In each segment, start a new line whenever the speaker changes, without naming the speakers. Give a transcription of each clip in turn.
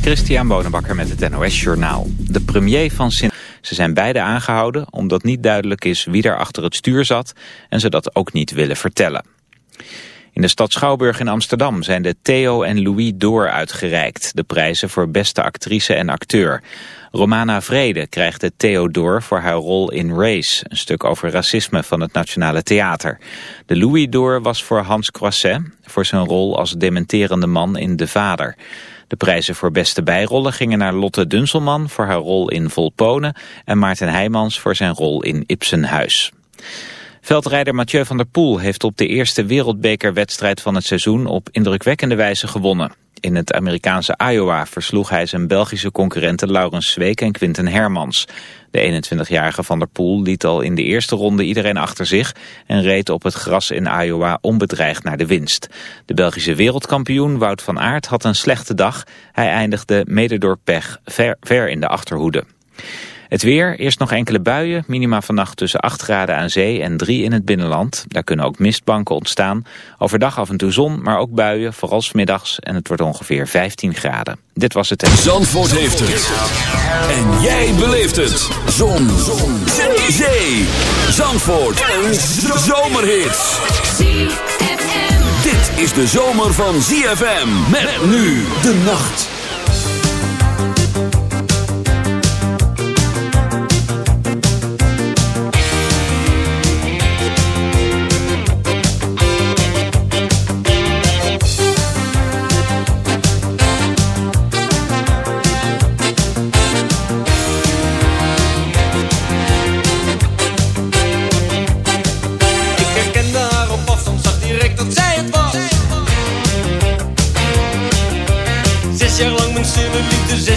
Christian Bonenbakker met het NOS Journaal. De premier van Sint... Ze zijn beide aangehouden omdat niet duidelijk is wie er achter het stuur zat... en ze dat ook niet willen vertellen. In de stad Schouwburg in Amsterdam zijn de Theo en Louis Door uitgereikt. De prijzen voor beste actrice en acteur. Romana Vrede krijgt de Theo Door voor haar rol in Race, een stuk over racisme van het Nationale Theater. De Louis Door was voor Hans Croisset, voor zijn rol als dementerende man in De Vader. De prijzen voor beste bijrollen gingen naar Lotte Dunselman voor haar rol in Volponen en Maarten Heijmans voor zijn rol in Ibsenhuis. Veldrijder Mathieu van der Poel heeft op de eerste wereldbekerwedstrijd van het seizoen op indrukwekkende wijze gewonnen. In het Amerikaanse Iowa versloeg hij zijn Belgische concurrenten Laurens Zweek en Quinten Hermans. De 21-jarige Van der Poel liet al in de eerste ronde iedereen achter zich en reed op het gras in Iowa onbedreigd naar de winst. De Belgische wereldkampioen Wout van Aert had een slechte dag. Hij eindigde mede door pech ver, ver in de achterhoede. Het weer, eerst nog enkele buien, minima vannacht tussen 8 graden aan zee en 3 in het binnenland. Daar kunnen ook mistbanken ontstaan. Overdag af en toe zon, maar ook buien, vooral middags en het wordt ongeveer 15 graden. Dit was het.
Zandvoort heeft het. En jij beleeft het. Zon. zon. Zee. zee. Zandvoort. Een zomerhit. Dit is de zomer van ZFM. Met nu de nacht.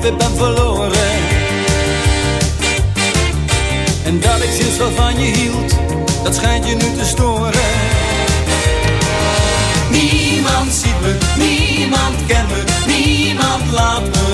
Ook weer ben verloren. En dat ik sinds wat van je hield, dat schijnt je nu te storen. Niemand ziet me, niemand kent me, niemand laat me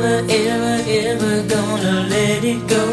never, ever, ever gonna let it go.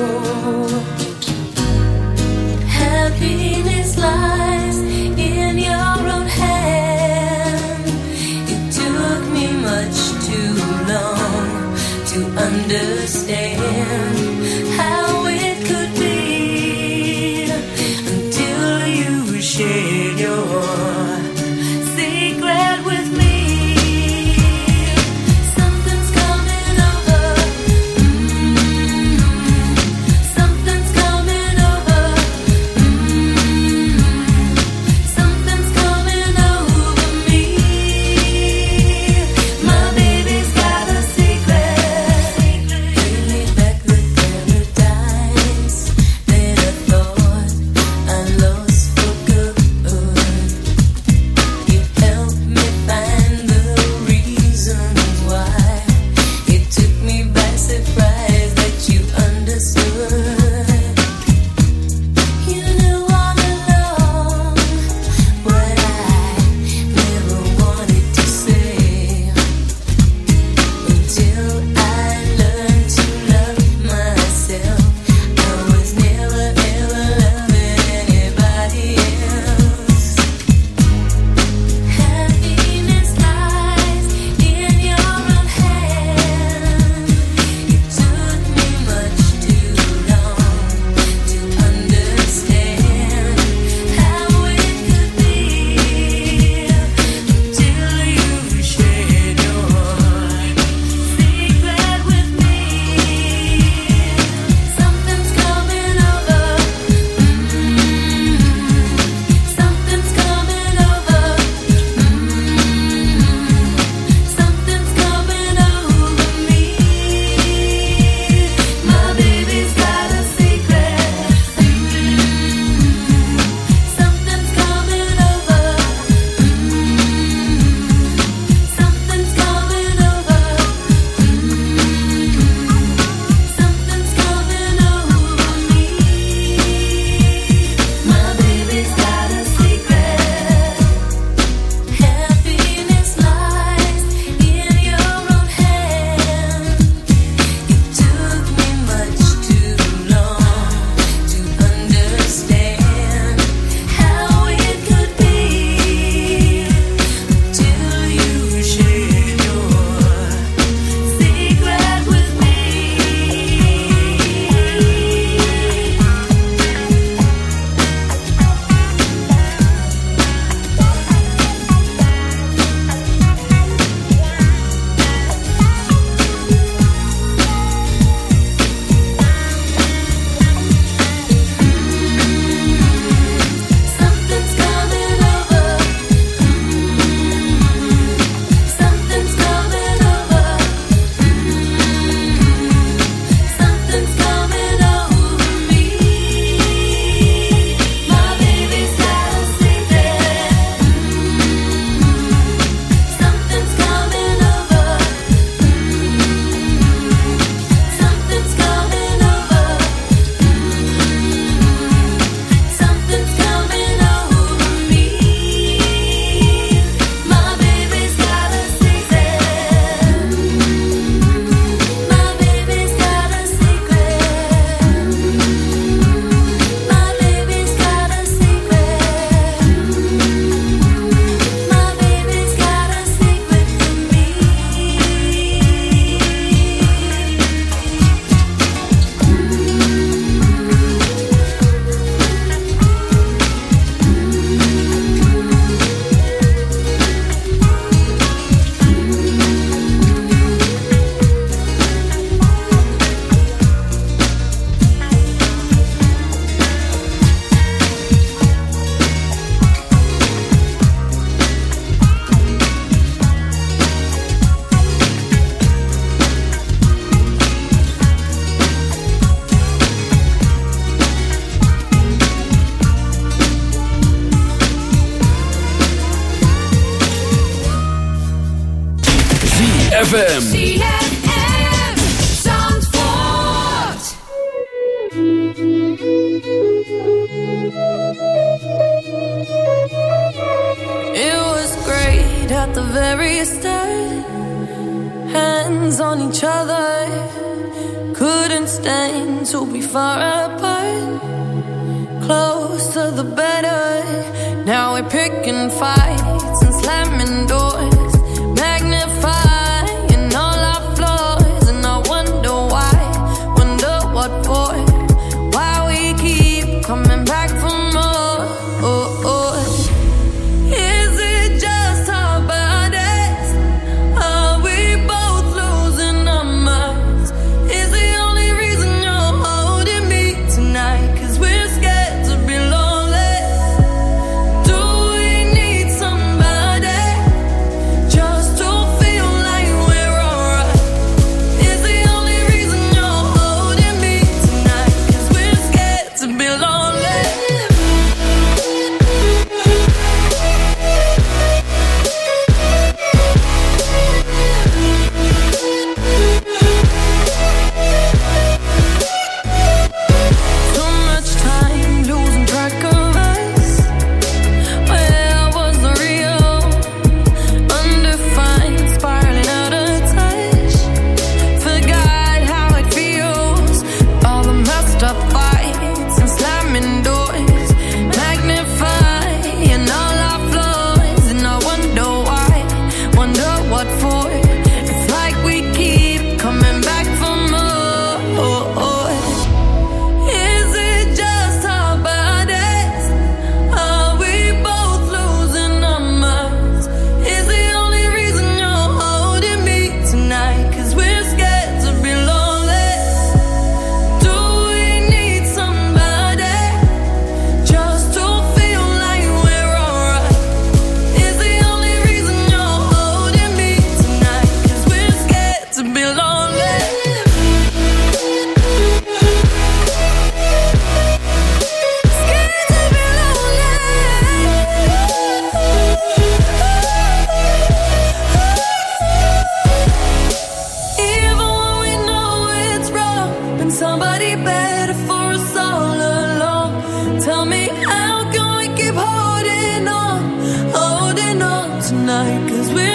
Tonight? Cause we're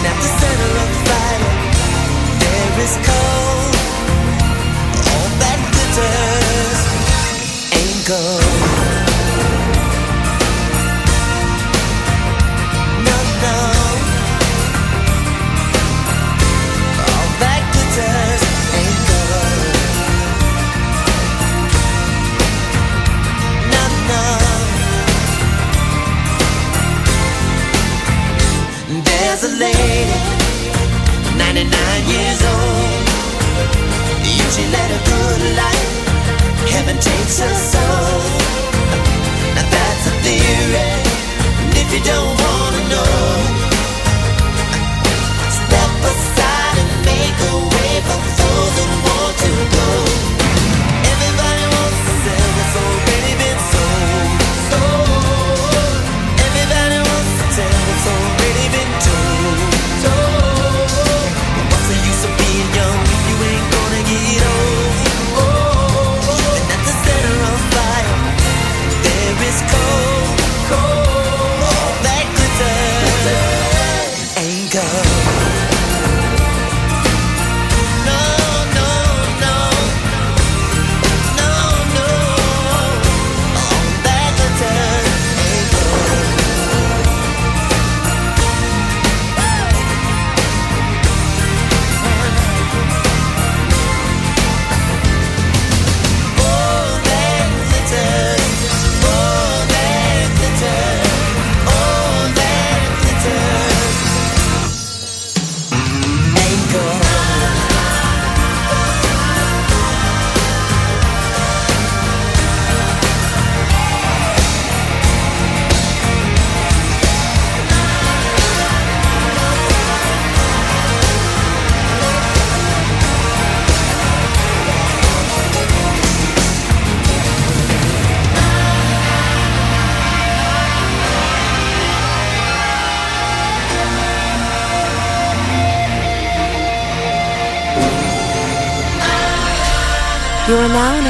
At the center of the there is cold. All that glitters ain't gold.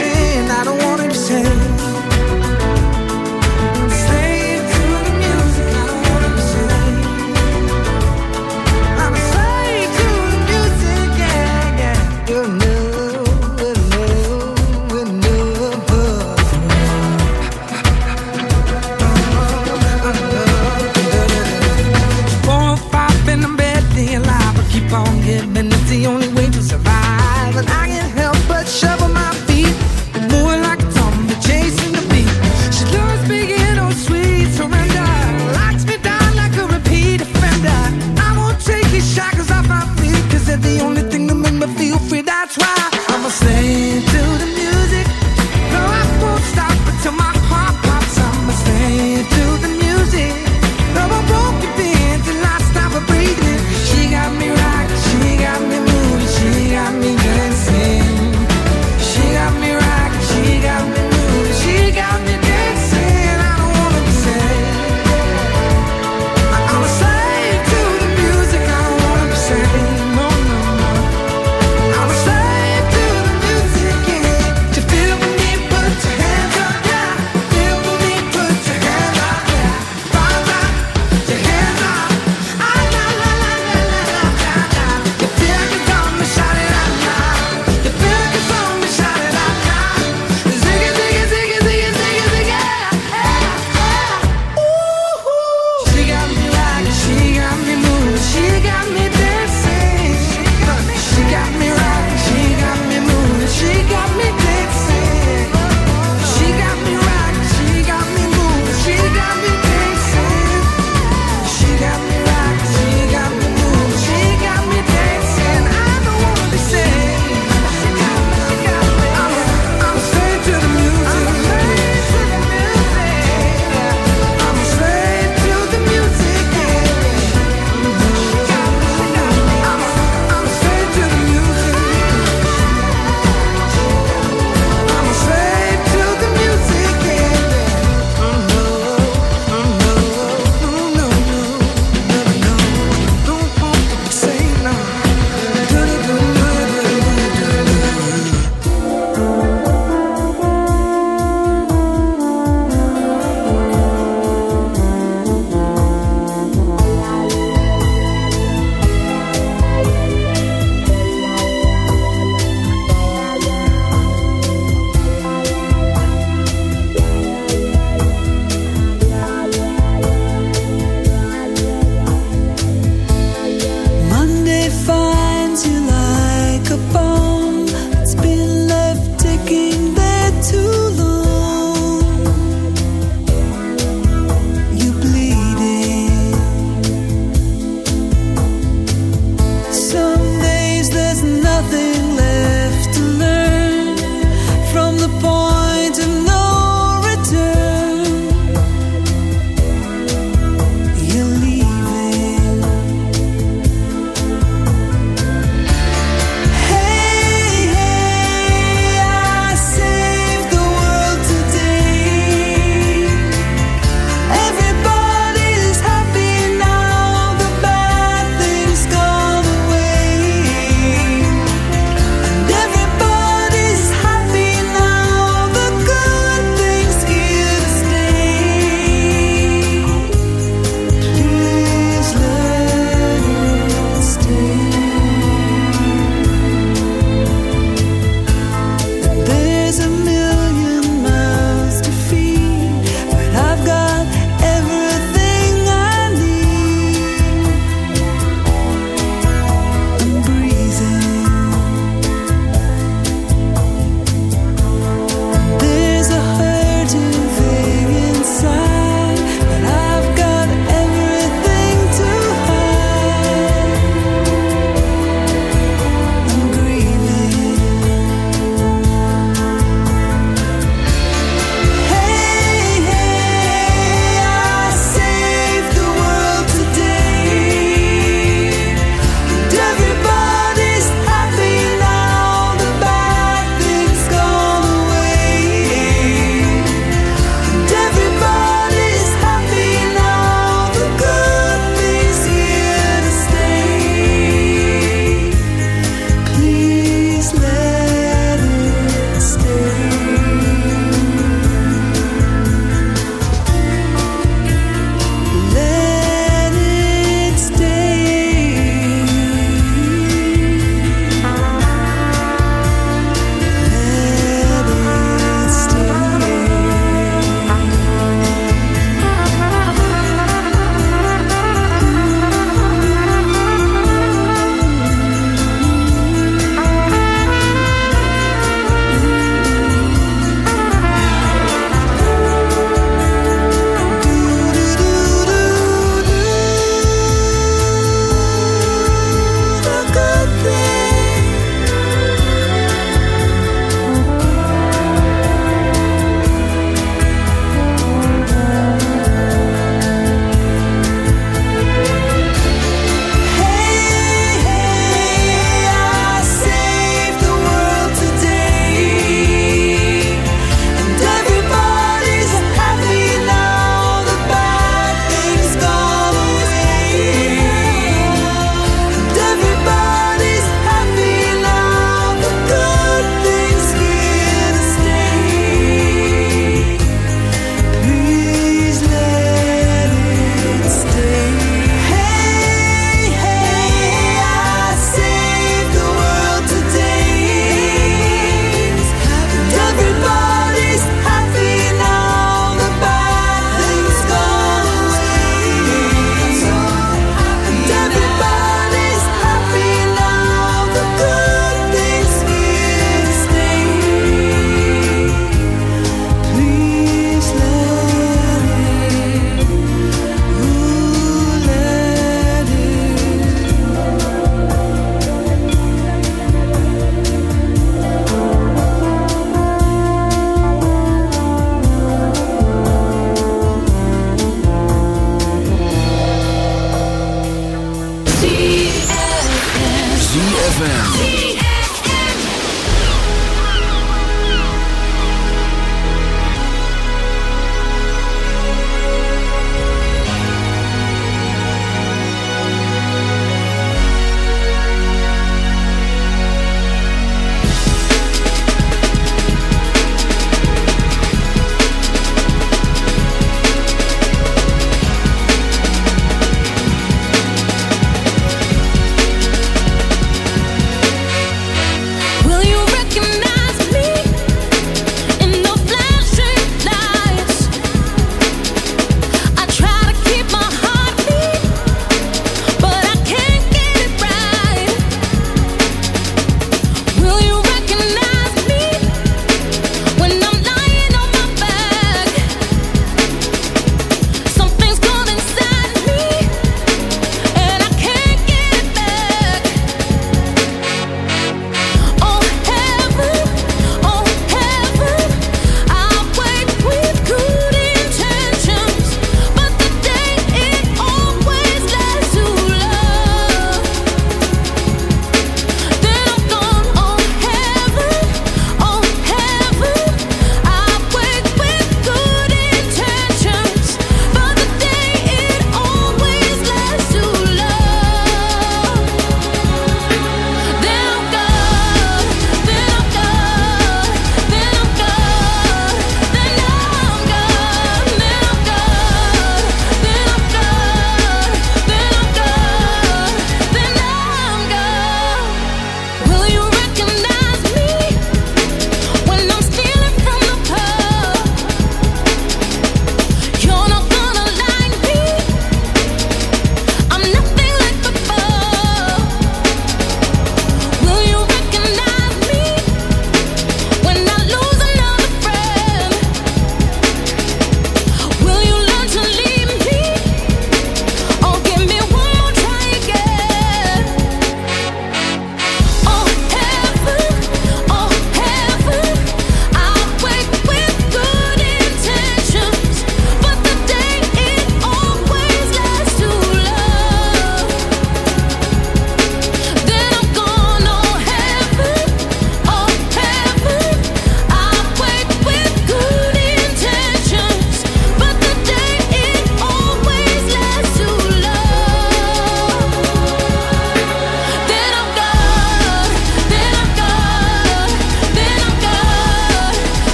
sin. I don't wanna be
sin.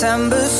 December.